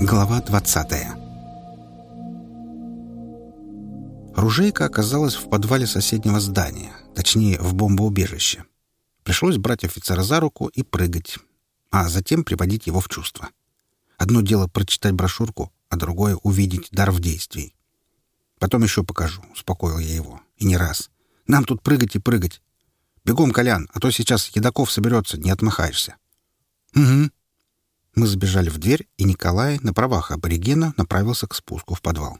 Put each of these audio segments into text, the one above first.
Глава 20 Ружейка оказалась в подвале соседнего здания, точнее, в бомбоубежище. Пришлось брать офицера за руку и прыгать, а затем приводить его в чувство. Одно дело прочитать брошюрку, а другое — увидеть дар в действии. «Потом еще покажу», — успокоил я его. «И не раз. Нам тут прыгать и прыгать. Бегом, Колян, а то сейчас едаков соберется, не отмахаешься». «Угу», мы забежали в дверь, и Николай на правах аборигена направился к спуску в подвал.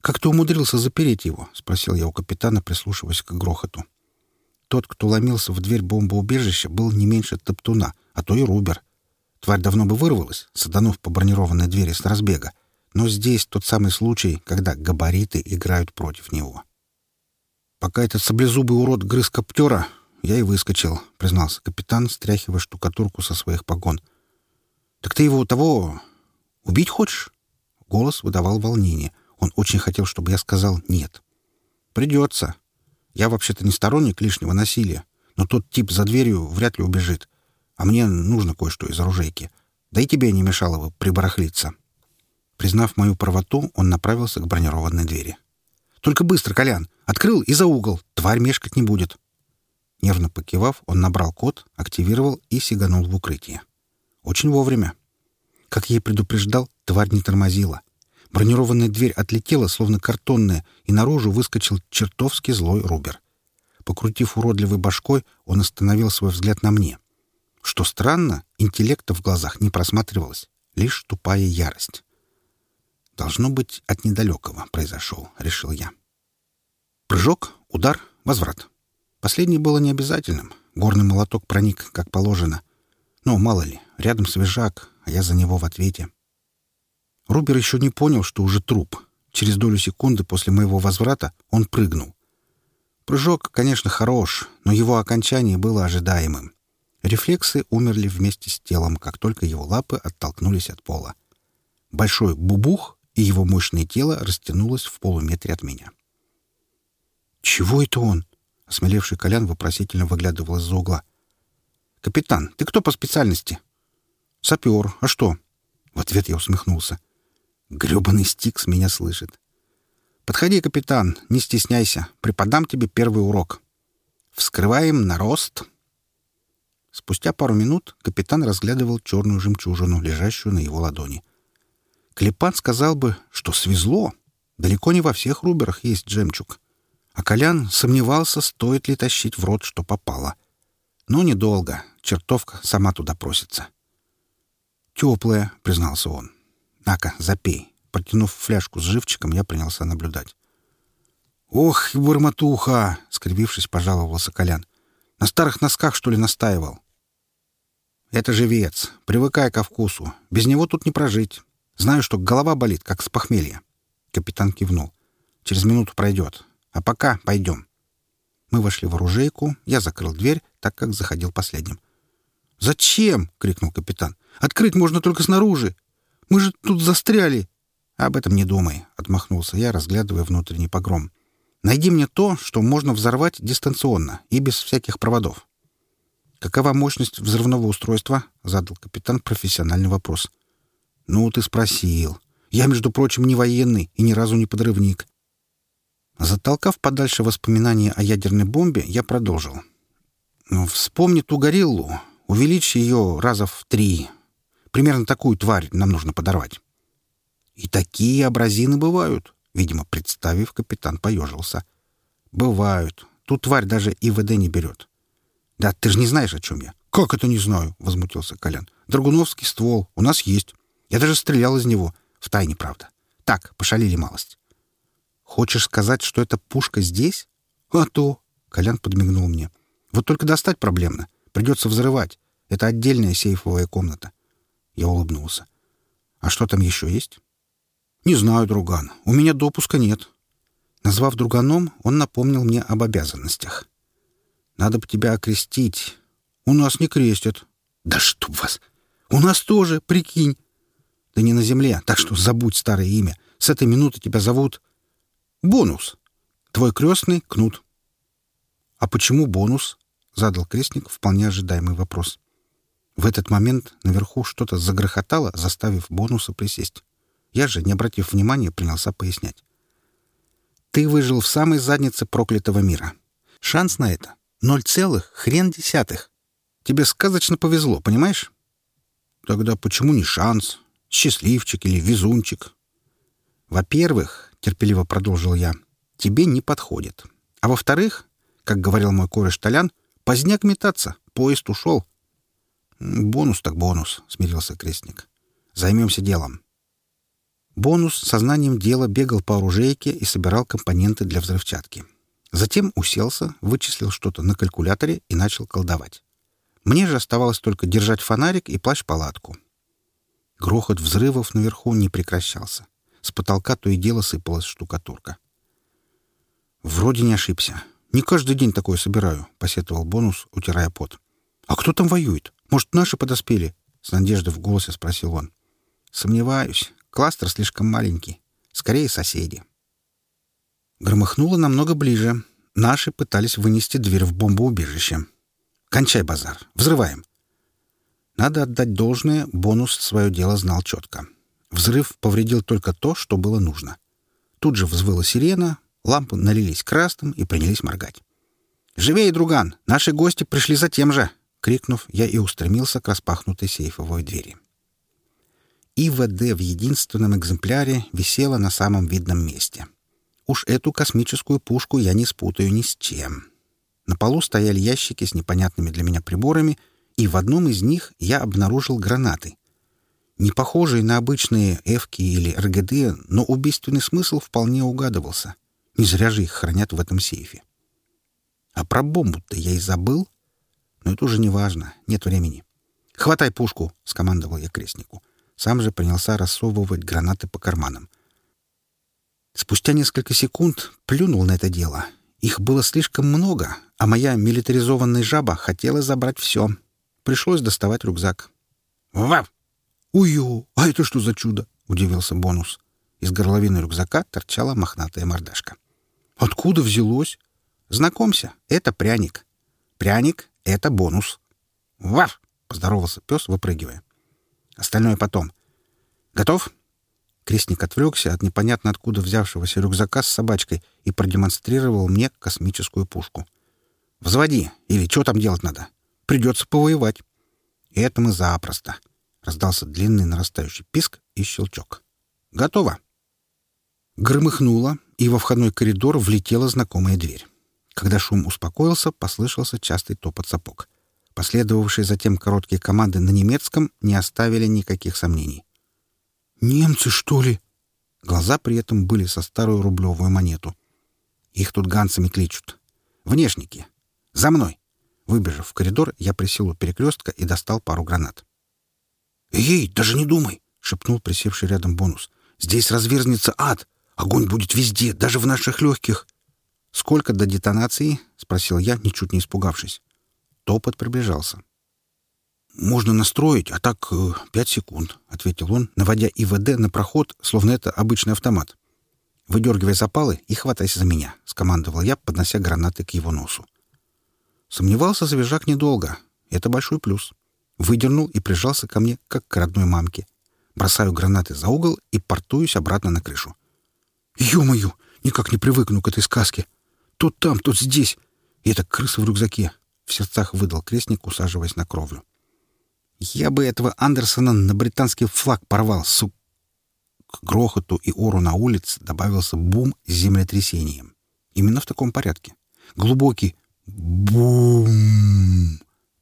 «Как ты умудрился запереть его?» — спросил я у капитана, прислушиваясь к грохоту. Тот, кто ломился в дверь бомбоубежища, был не меньше топтуна, а то и рубер. Тварь давно бы вырвалась, саданув по бронированной двери с разбега. Но здесь тот самый случай, когда габариты играют против него. «Пока этот саблезубый урод грыз коптера, я и выскочил», — признался капитан, стряхивая штукатурку со своих погон — «Так ты его того... убить хочешь?» Голос выдавал волнение. Он очень хотел, чтобы я сказал «нет». «Придется. Я вообще-то не сторонник лишнего насилия, но тот тип за дверью вряд ли убежит. А мне нужно кое-что из оружейки. Да и тебе не мешало бы прибарахлиться». Признав мою правоту, он направился к бронированной двери. «Только быстро, Колян! Открыл и за угол! Тварь мешкать не будет!» Нервно покивав, он набрал код, активировал и сиганул в укрытие. Очень вовремя. Как я и предупреждал, тварь не тормозила. Бронированная дверь отлетела, словно картонная, и наружу выскочил чертовски злой Рубер. Покрутив уродливой башкой, он остановил свой взгляд на мне. Что странно, интеллекта в глазах не просматривалось, лишь тупая ярость. «Должно быть, от недалекого произошел», — решил я. Прыжок, удар, возврат. Последнее было необязательным. Горный молоток проник, как положено. Но, мало ли, рядом свежак, а я за него в ответе. Рубер еще не понял, что уже труп. Через долю секунды после моего возврата он прыгнул. Прыжок, конечно, хорош, но его окончание было ожидаемым. Рефлексы умерли вместе с телом, как только его лапы оттолкнулись от пола. Большой бубух, и его мощное тело растянулось в полуметре от меня. «Чего это он?» — осмелевший Колян вопросительно выглядывал из-за угла. «Капитан, ты кто по специальности?» «Сапер. А что?» В ответ я усмехнулся. Грёбаный Стикс меня слышит. «Подходи, капитан, не стесняйся. Преподам тебе первый урок. Вскрываем на рост». Спустя пару минут капитан разглядывал черную жемчужину, лежащую на его ладони. Клепан сказал бы, что свезло. Далеко не во всех руберах есть жемчуг. А Колян сомневался, стоит ли тащить в рот, что попало. Но недолго чертовка сама туда просится. «Теплая», — признался он. «На-ка, запей». Протянув фляжку с живчиком, я принялся наблюдать. «Ох, бурматуха!» — скривившись, пожаловался Колян. «На старых носках, что ли, настаивал?» «Это живец. Привыкай ко вкусу. Без него тут не прожить. Знаю, что голова болит, как с похмелья». Капитан кивнул. «Через минуту пройдет. А пока пойдем». Мы вошли в оружейку, я закрыл дверь, так как заходил последним. «Зачем?» — крикнул капитан. «Открыть можно только снаружи. Мы же тут застряли». «Об этом не думай», — отмахнулся я, разглядывая внутренний погром. «Найди мне то, что можно взорвать дистанционно и без всяких проводов». «Какова мощность взрывного устройства?» — задал капитан профессиональный вопрос. «Ну, ты спросил. Я, между прочим, не военный и ни разу не подрывник». Затолкав подальше воспоминания о ядерной бомбе, я продолжил. «Ну, «Вспомни ту гориллу. Увеличь ее раза в три. Примерно такую тварь нам нужно подорвать. И такие образины бывают. Видимо, представив, капитан поежился. Бывают. Тут тварь даже ИВД не берет. Да ты же не знаешь, о чем я. Как это не знаю? Возмутился Колян. Драгуновский ствол. У нас есть. Я даже стрелял из него. В тайне, правда. Так, пошалили малость. Хочешь сказать, что эта пушка здесь? А то. Колян подмигнул мне. Вот только достать проблемно. Придется взрывать. Это отдельная сейфовая комната. Я улыбнулся. А что там еще есть? Не знаю, друган. У меня допуска нет. Назвав друганом, он напомнил мне об обязанностях. Надо бы тебя окрестить. У нас не крестят. Да чтоб вас! У нас тоже, прикинь. Да не на земле, так что забудь старое имя. С этой минуты тебя зовут... Бонус. Твой крестный — Кнут. А почему бонус? — задал крестник вполне ожидаемый вопрос. В этот момент наверху что-то загрохотало, заставив бонуса присесть. Я же, не обратив внимания, принялся пояснять. «Ты выжил в самой заднице проклятого мира. Шанс на это — ноль целых хрен десятых. Тебе сказочно повезло, понимаешь?» «Тогда почему не шанс? Счастливчик или везунчик?» «Во-первых, — терпеливо продолжил я, — тебе не подходит. А во-вторых, как говорил мой кореш Толян, поздняк метаться, поезд ушел». «Бонус так бонус», — смирился крестник. «Займемся делом». Бонус сознанием дела бегал по оружейке и собирал компоненты для взрывчатки. Затем уселся, вычислил что-то на калькуляторе и начал колдовать. Мне же оставалось только держать фонарик и плащ-палатку. Грохот взрывов наверху не прекращался. С потолка то и дело сыпалась штукатурка. «Вроде не ошибся. Не каждый день такое собираю», — посетовал бонус, утирая пот. «А кто там воюет? Может, наши подоспели?» — с надеждой в голосе спросил он. «Сомневаюсь. Кластер слишком маленький. Скорее, соседи». Громыхнуло намного ближе. Наши пытались вынести дверь в бомбоубежище. «Кончай базар. Взрываем». Надо отдать должное, бонус свое дело знал четко. Взрыв повредил только то, что было нужно. Тут же взвыла сирена, лампы налились красным и принялись моргать. «Живее, друган! Наши гости пришли за тем же!» Крикнув, я и устремился к распахнутой сейфовой двери. ИВД в единственном экземпляре висела на самом видном месте. Уж эту космическую пушку я не спутаю ни с чем. На полу стояли ящики с непонятными для меня приборами, и в одном из них я обнаружил гранаты. Не похожие на обычные эвки или РГД, но убийственный смысл вполне угадывался. Не зря же их хранят в этом сейфе. А про бомбу-то я и забыл. Но это уже не важно, нет времени. «Хватай пушку!» — скомандовал я крестнику. Сам же принялся рассовывать гранаты по карманам. Спустя несколько секунд плюнул на это дело. Их было слишком много, а моя милитаризованная жаба хотела забрать все. Пришлось доставать рюкзак. «Вав!» «Ую! А это что за чудо?» — удивился бонус. Из горловины рюкзака торчала мохнатая мордашка. «Откуда взялось?» «Знакомься, это пряник. Пряник это бонус. «Ваф!» — поздоровался пес, выпрыгивая. «Остальное потом. Готов?» Крестник отвлекся от непонятно откуда взявшегося рюкзака с собачкой и продемонстрировал мне космическую пушку. «Взводи, или что там делать надо? Придется повоевать». Это мы запросто. Раздался длинный нарастающий писк и щелчок. «Готово!» Громыхнуло, и во входной коридор влетела знакомая дверь. Когда шум успокоился, послышался частый топот сапог. Последовавшие затем короткие команды на немецком не оставили никаких сомнений. «Немцы, что ли?» Глаза при этом были со старую рублевую монету. Их тут ганцами кличут. «Внешники! За мной!» Выбежав в коридор, я присел у перекрестка и достал пару гранат. «Эй, даже не думай!» — шепнул присевший рядом бонус. «Здесь разверзнется ад! Огонь будет везде, даже в наших легких!» «Сколько до детонации?» — спросил я, ничуть не испугавшись. Топот приближался. «Можно настроить, а так э, пять секунд», — ответил он, наводя ИВД на проход, словно это обычный автомат. «Выдергивай запалы и хватайся за меня», — скомандовал я, поднося гранаты к его носу. Сомневался свежак недолго. Это большой плюс. Выдернул и прижался ко мне, как к родной мамке. Бросаю гранаты за угол и портуюсь обратно на крышу. «Ё-моё! Никак не привыкну к этой сказке!» То там, то здесь. И это крыса в рюкзаке. В сердцах выдал крестник, усаживаясь на кровлю. Я бы этого Андерсона на британский флаг порвал, су... К грохоту и ору на улице добавился бум с землетрясением. Именно в таком порядке. Глубокий бум!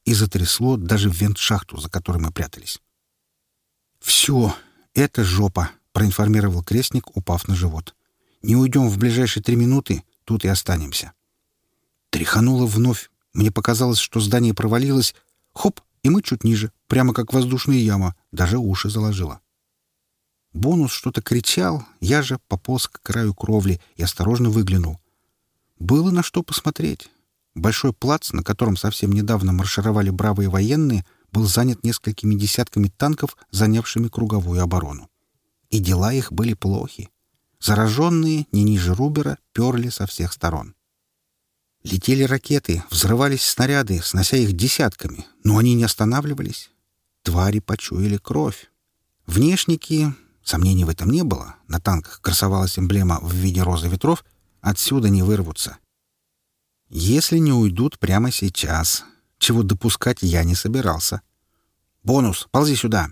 И затрясло даже вент-шахту, за которой мы прятались. «Все, это жопа», — проинформировал крестник, упав на живот. «Не уйдем в ближайшие три минуты, Тут и останемся. Тряхануло вновь. Мне показалось, что здание провалилось. Хоп, и мы чуть ниже, прямо как воздушная яма, даже уши заложило. Бонус что-то кричал, я же пополз к краю кровли и осторожно выглянул. Было на что посмотреть. Большой плац, на котором совсем недавно маршировали бравые военные, был занят несколькими десятками танков, занявшими круговую оборону. И дела их были плохи. Зараженные, не ниже Рубера, перли со всех сторон. Летели ракеты, взрывались снаряды, снося их десятками, но они не останавливались. Твари почуяли кровь. Внешники, сомнений в этом не было, на танках красовалась эмблема в виде розы ветров, отсюда не вырвутся. Если не уйдут прямо сейчас, чего допускать я не собирался. «Бонус! Ползи сюда!»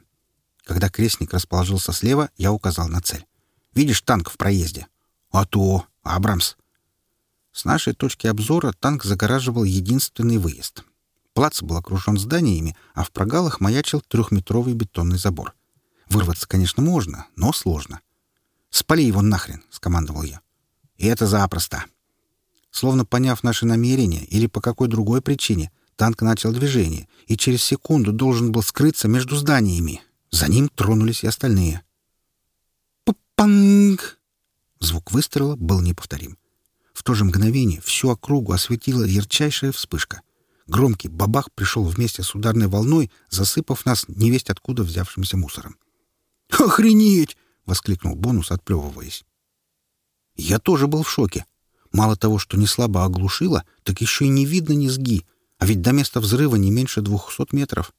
Когда крестник расположился слева, я указал на цель. «Видишь танк в проезде?» «А то! Абрамс!» С нашей точки обзора танк загораживал единственный выезд. Плац был окружен зданиями, а в прогалах маячил трехметровый бетонный забор. Вырваться, конечно, можно, но сложно. «Спали его нахрен!» — скомандовал я. «И это запросто!» Словно поняв наши намерения или по какой другой причине, танк начал движение и через секунду должен был скрыться между зданиями. За ним тронулись и остальные. «Панг!» Звук выстрела был неповторим. В то же мгновение всю округу осветила ярчайшая вспышка. Громкий бабах пришел вместе с ударной волной, засыпав нас невесть откуда взявшимся мусором. «Охренеть!» — воскликнул Бонус, отплевываясь. Я тоже был в шоке. Мало того, что не слабо оглушило, так еще и не видно низги, а ведь до места взрыва не меньше двухсот метров.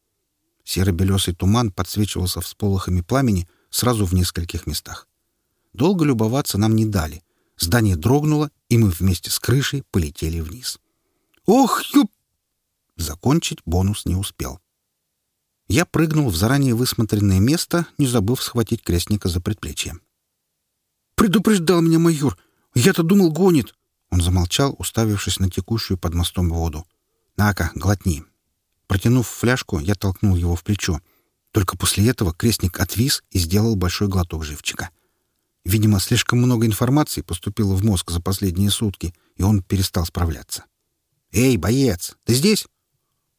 Серо-белесый туман подсвечивался всполохами пламени сразу в нескольких местах. Долго любоваться нам не дали. Здание дрогнуло, и мы вместе с крышей полетели вниз. «Ох, юп!» Закончить бонус не успел. Я прыгнул в заранее высмотренное место, не забыв схватить крестника за предплечье. «Предупреждал меня майор! Я-то думал, гонит!» Он замолчал, уставившись на текущую под мостом воду. «На-ка, глотни!» Протянув фляжку, я толкнул его в плечо. Только после этого крестник отвис и сделал большой глоток живчика. Видимо, слишком много информации поступило в мозг за последние сутки, и он перестал справляться. «Эй, боец, ты здесь?»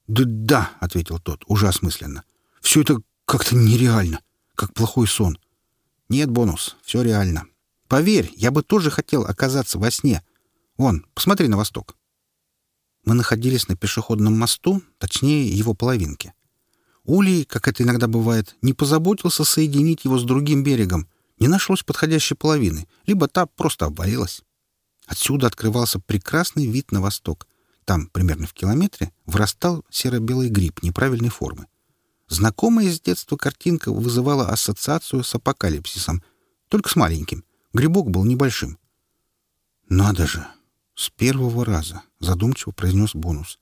«Да, да», — ответил тот, уже осмысленно. «Все это как-то нереально, как плохой сон». «Нет, бонус, все реально. Поверь, я бы тоже хотел оказаться во сне. Вон, посмотри на восток». Мы находились на пешеходном мосту, точнее, его половинке. Улей, как это иногда бывает, не позаботился соединить его с другим берегом, не нашлось подходящей половины, либо та просто обвалилась. Отсюда открывался прекрасный вид на восток. Там, примерно в километре, вырастал серо-белый гриб неправильной формы. Знакомая с детства картинка вызывала ассоциацию с апокалипсисом, только с маленьким. Грибок был небольшим. «Надо же! С первого раза!» — задумчиво произнес бонус.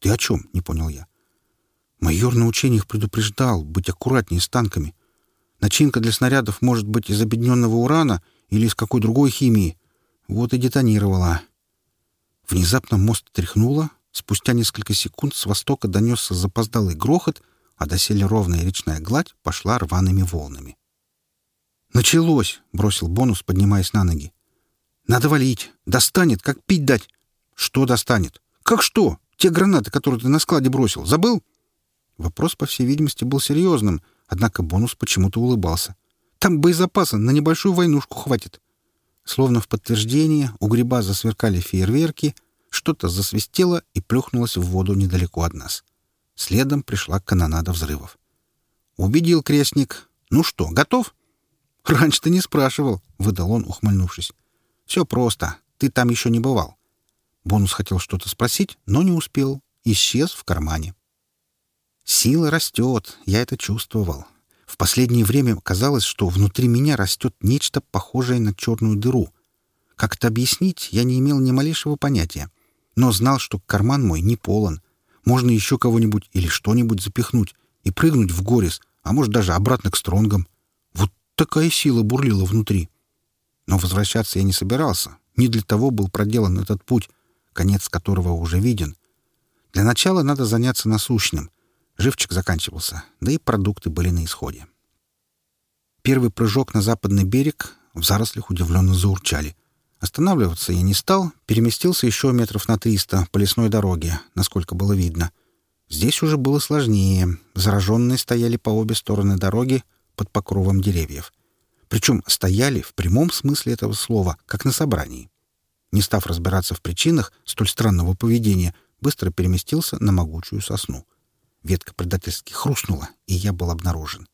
«Ты о чем?» — не понял я. Майор на учениях предупреждал быть аккуратнее с танками. Начинка для снарядов может быть из объединенного урана или из какой другой химии. Вот и детонировала. Внезапно мост тряхнуло. Спустя несколько секунд с востока донесся запоздалый грохот, а доселе ровная речная гладь пошла рваными волнами. «Началось!» — бросил бонус, поднимаясь на ноги. «Надо валить! Достанет, как пить дать!» «Что достанет?» «Как что? Те гранаты, которые ты на складе бросил, забыл?» Вопрос, по всей видимости, был серьезным, Однако бонус почему-то улыбался. «Там боезапаса на небольшую войнушку хватит». Словно в подтверждение у гриба засверкали фейерверки, что-то засвистело и плюхнулось в воду недалеко от нас. Следом пришла канонада взрывов. «Убедил крестник. Ну что, готов?» «Раньше ты не спрашивал», — выдал он, ухмыльнувшись. «Все просто. Ты там еще не бывал». Бонус хотел что-то спросить, но не успел. Исчез в кармане. Сила растет, я это чувствовал. В последнее время казалось, что внутри меня растет нечто похожее на черную дыру. Как это объяснить, я не имел ни малейшего понятия. Но знал, что карман мой не полон. Можно еще кого-нибудь или что-нибудь запихнуть и прыгнуть в горис, а может даже обратно к стронгам. Вот такая сила бурлила внутри. Но возвращаться я не собирался. Не для того был проделан этот путь, конец которого уже виден. Для начала надо заняться насущным — Живчик заканчивался, да и продукты были на исходе. Первый прыжок на западный берег в зарослях удивленно заурчали. Останавливаться я не стал, переместился еще метров на триста по лесной дороге, насколько было видно. Здесь уже было сложнее. Зараженные стояли по обе стороны дороги под покровом деревьев. Причем стояли в прямом смысле этого слова, как на собрании. Не став разбираться в причинах столь странного поведения, быстро переместился на могучую сосну — Ветка предательски хрустнула, и я был обнаружен.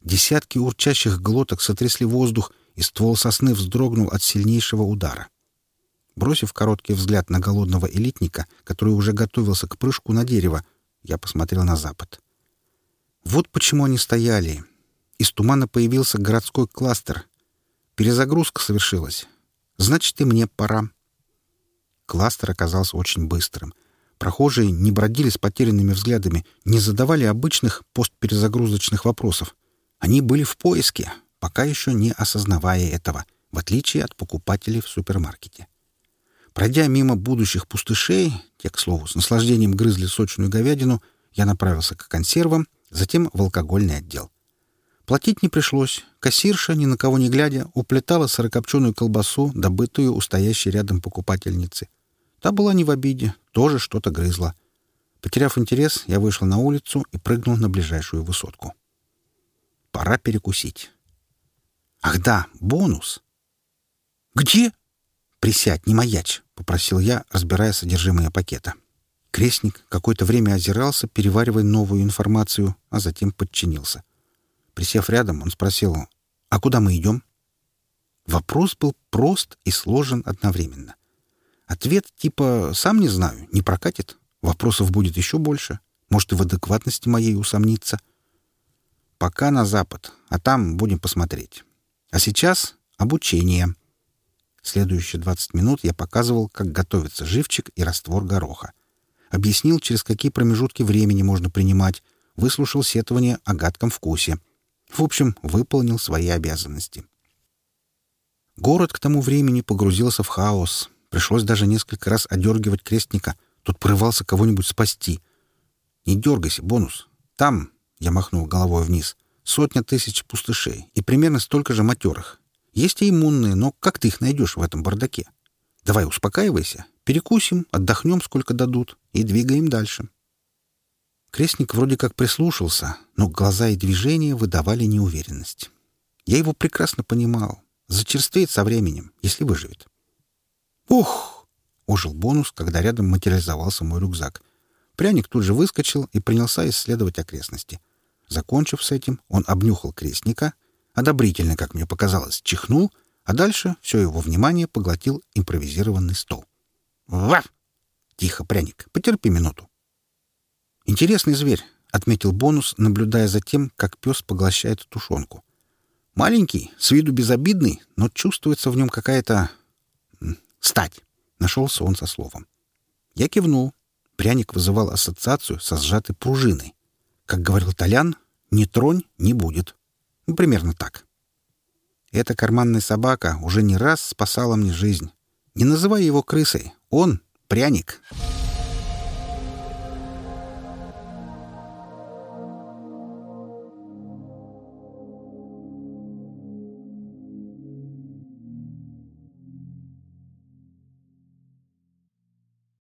Десятки урчащих глоток сотрясли воздух, и ствол сосны вздрогнул от сильнейшего удара. Бросив короткий взгляд на голодного элитника, который уже готовился к прыжку на дерево, я посмотрел на запад. Вот почему они стояли. Из тумана появился городской кластер. Перезагрузка совершилась. Значит, и мне пора. Кластер оказался очень быстрым. Прохожие не бродили с потерянными взглядами, не задавали обычных постперезагрузочных вопросов. Они были в поиске, пока еще не осознавая этого, в отличие от покупателей в супермаркете. Пройдя мимо будущих пустышей, те, к слову, с наслаждением грызли сочную говядину, я направился к консервам, затем в алкогольный отдел. Платить не пришлось. Кассирша, ни на кого не глядя, уплетала сырокопченую колбасу, добытую у стоящей рядом покупательницы. Та была не в обиде, тоже что-то грызла. Потеряв интерес, я вышел на улицу и прыгнул на ближайшую высотку. Пора перекусить. Ах да, бонус. «Где?» «Присядь, не маячь», — попросил я, разбирая содержимое пакета. Крестник какое-то время озирался, переваривая новую информацию, а затем подчинился. Присев рядом, он спросил, «А куда мы идем?» Вопрос был прост и сложен одновременно. Ответ типа «сам не знаю, не прокатит». Вопросов будет еще больше. Может, и в адекватности моей усомниться. Пока на запад, а там будем посмотреть. А сейчас обучение. Следующие 20 минут я показывал, как готовится живчик и раствор гороха. Объяснил, через какие промежутки времени можно принимать, выслушал сетование о гадком вкусе. В общем, выполнил свои обязанности. Город к тому времени погрузился в хаос. Пришлось даже несколько раз одергивать крестника. Тут порывался кого-нибудь спасти. «Не дергайся, бонус. Там, — я махнул головой вниз, — сотня тысяч пустышей и примерно столько же матерых. Есть и иммунные, но как ты их найдешь в этом бардаке? Давай успокаивайся, перекусим, отдохнем, сколько дадут, и двигаем дальше. Крестник вроде как прислушался, но глаза и движения выдавали неуверенность. Я его прекрасно понимал. Зачерствеет со временем, если выживет. «Ух!» — ожил бонус, когда рядом материализовался мой рюкзак. Пряник тут же выскочил и принялся исследовать окрестности. Закончив с этим, он обнюхал крестника одобрительно, как мне показалось, чихнул, а дальше все его внимание поглотил импровизированный стол. «Ваф!» «Тихо, пряник, потерпи минуту». «Интересный зверь», — отметил бонус, наблюдая за тем, как пес поглощает тушенку. «Маленький, с виду безобидный, но чувствуется в нем какая-то... стать», — нашелся он со словом. Я кивнул. Пряник вызывал ассоциацию со сжатой пружиной. Как говорил Толян, «не тронь, не будет». Ну, примерно так. Эта карманная собака уже не раз спасала мне жизнь. Не называй его крысой. Он — пряник. «Пряник».